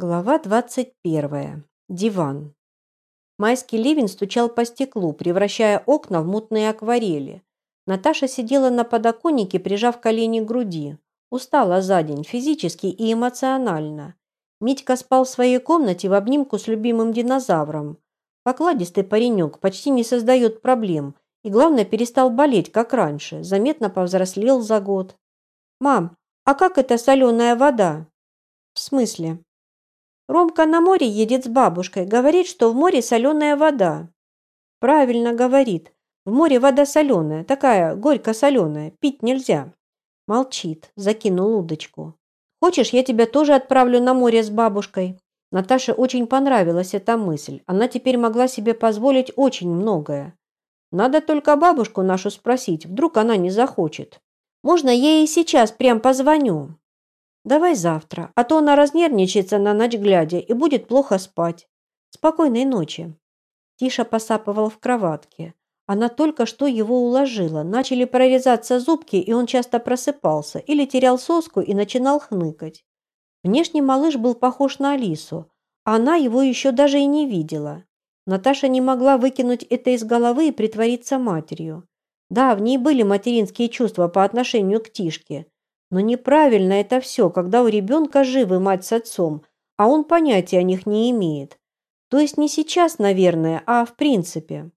Глава 21. Диван. Майский ливень стучал по стеклу, превращая окна в мутные акварели. Наташа сидела на подоконнике, прижав колени к груди. Устала за день, физически и эмоционально. Митька спал в своей комнате в обнимку с любимым динозавром. Покладистый паренек почти не создает проблем и, главное, перестал болеть, как раньше, заметно повзрослел за год. «Мам, а как это соленая вода?» «В смысле?» Ромка на море едет с бабушкой, говорит, что в море соленая вода. Правильно говорит. В море вода соленая, такая горько-соленая, пить нельзя. Молчит, закинул удочку. Хочешь, я тебя тоже отправлю на море с бабушкой? Наташе очень понравилась эта мысль. Она теперь могла себе позволить очень многое. Надо только бабушку нашу спросить, вдруг она не захочет. Можно я ей сейчас прям позвоню? Давай завтра, а то она разнервничается на ночь глядя и будет плохо спать. Спокойной ночи. Тиша посапывал в кроватке. Она только что его уложила. Начали прорезаться зубки, и он часто просыпался или терял соску и начинал хныкать. Внешне малыш был похож на Алису, а она его еще даже и не видела. Наташа не могла выкинуть это из головы и притвориться матерью. Да, в ней были материнские чувства по отношению к Тишке – но неправильно это все, когда у ребенка живы мать с отцом, а он понятия о них не имеет. То есть не сейчас, наверное, а в принципе.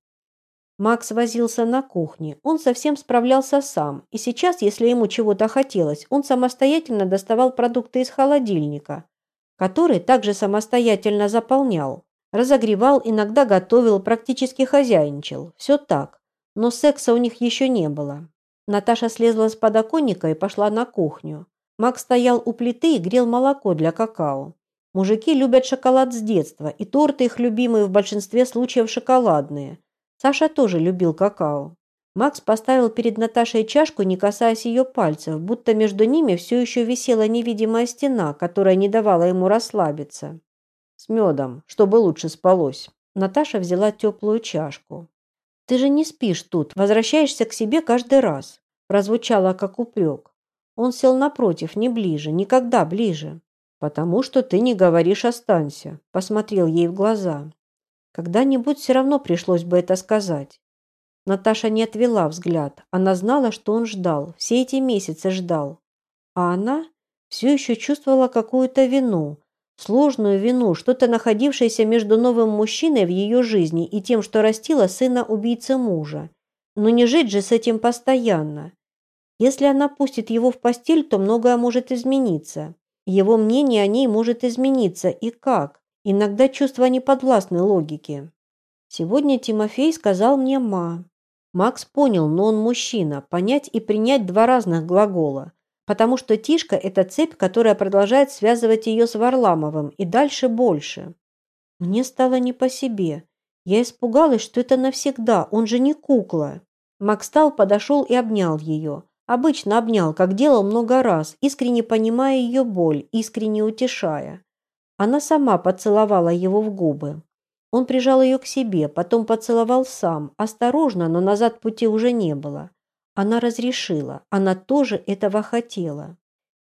Макс возился на кухне. Он совсем справлялся сам. И сейчас, если ему чего-то хотелось, он самостоятельно доставал продукты из холодильника, который также самостоятельно заполнял. Разогревал, иногда готовил, практически хозяйничал. Все так. Но секса у них еще не было. Наташа слезла с подоконника и пошла на кухню. Макс стоял у плиты и грел молоко для какао. Мужики любят шоколад с детства, и торты их любимые в большинстве случаев шоколадные. Саша тоже любил какао. Макс поставил перед Наташей чашку, не касаясь ее пальцев, будто между ними все еще висела невидимая стена, которая не давала ему расслабиться. «С медом, чтобы лучше спалось». Наташа взяла теплую чашку. «Ты же не спишь тут, возвращаешься к себе каждый раз», прозвучало как упрек. Он сел напротив, не ближе, никогда ближе. «Потому что ты не говоришь «останься», – посмотрел ей в глаза. Когда-нибудь все равно пришлось бы это сказать. Наташа не отвела взгляд. Она знала, что он ждал, все эти месяцы ждал. А она все еще чувствовала какую-то вину, Сложную вину, что-то находившееся между новым мужчиной в ее жизни и тем, что растила сына убийцы мужа. Но не жить же с этим постоянно. Если она пустит его в постель, то многое может измениться. Его мнение о ней может измениться. И как? Иногда чувства не подвластны логике. Сегодня Тимофей сказал мне «ма». Макс понял, но он мужчина. Понять и принять два разных глагола потому что Тишка – это цепь, которая продолжает связывать ее с Варламовым, и дальше больше. Мне стало не по себе. Я испугалась, что это навсегда, он же не кукла. Макстал подошел и обнял ее. Обычно обнял, как делал много раз, искренне понимая ее боль, искренне утешая. Она сама поцеловала его в губы. Он прижал ее к себе, потом поцеловал сам, осторожно, но назад пути уже не было. Она разрешила, она тоже этого хотела.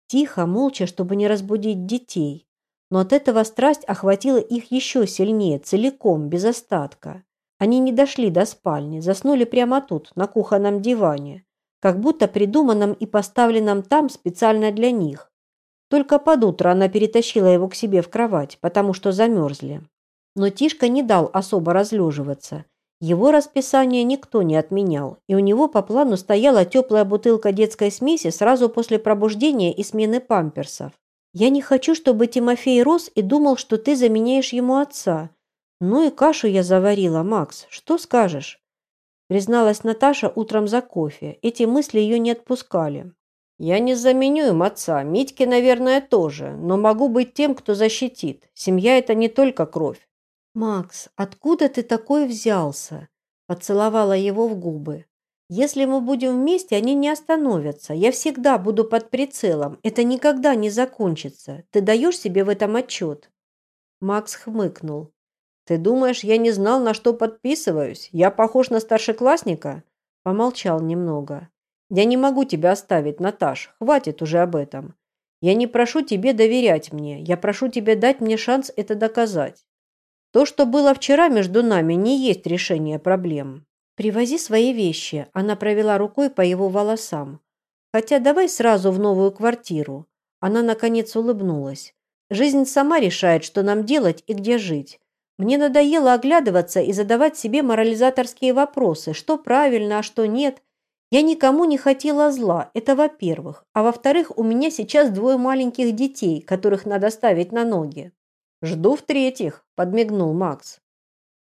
Тихо, молча, чтобы не разбудить детей. Но от этого страсть охватила их еще сильнее, целиком, без остатка. Они не дошли до спальни, заснули прямо тут, на кухонном диване, как будто придуманном и поставленном там специально для них. Только под утро она перетащила его к себе в кровать, потому что замерзли. Но Тишка не дал особо разлеживаться его расписание никто не отменял, и у него по плану стояла теплая бутылка детской смеси сразу после пробуждения и смены памперсов. «Я не хочу, чтобы Тимофей рос и думал, что ты заменяешь ему отца. Ну и кашу я заварила, Макс. Что скажешь?» Призналась Наташа утром за кофе. Эти мысли ее не отпускали. «Я не заменю им отца. Митьке, наверное, тоже. Но могу быть тем, кто защитит. Семья – это не только кровь. «Макс, откуда ты такой взялся?» Поцеловала его в губы. «Если мы будем вместе, они не остановятся. Я всегда буду под прицелом. Это никогда не закончится. Ты даешь себе в этом отчет?» Макс хмыкнул. «Ты думаешь, я не знал, на что подписываюсь? Я похож на старшеклассника?» Помолчал немного. «Я не могу тебя оставить, Наташ. Хватит уже об этом. Я не прошу тебе доверять мне, я прошу тебя дать мне шанс это доказать. То, что было вчера между нами, не есть решение проблем. Привози свои вещи. Она провела рукой по его волосам. Хотя давай сразу в новую квартиру. Она, наконец, улыбнулась. Жизнь сама решает, что нам делать и где жить. Мне надоело оглядываться и задавать себе морализаторские вопросы, что правильно, а что нет. Я никому не хотела зла, это во-первых. А во-вторых, у меня сейчас двое маленьких детей, которых надо ставить на ноги. «Жду в-третьих», – подмигнул Макс.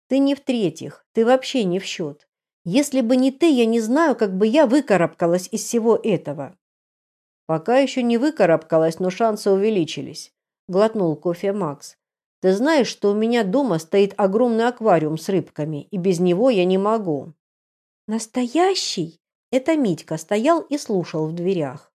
«Ты не в-третьих, ты вообще не в счет. Если бы не ты, я не знаю, как бы я выкарабкалась из всего этого». «Пока еще не выкарабкалась, но шансы увеличились», – глотнул кофе Макс. «Ты знаешь, что у меня дома стоит огромный аквариум с рыбками, и без него я не могу». «Настоящий?» Это Митька стоял и слушал в дверях.